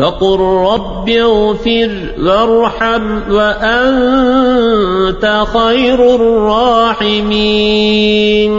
فقل رب اغفر وارحم وأنت خير الراحمين.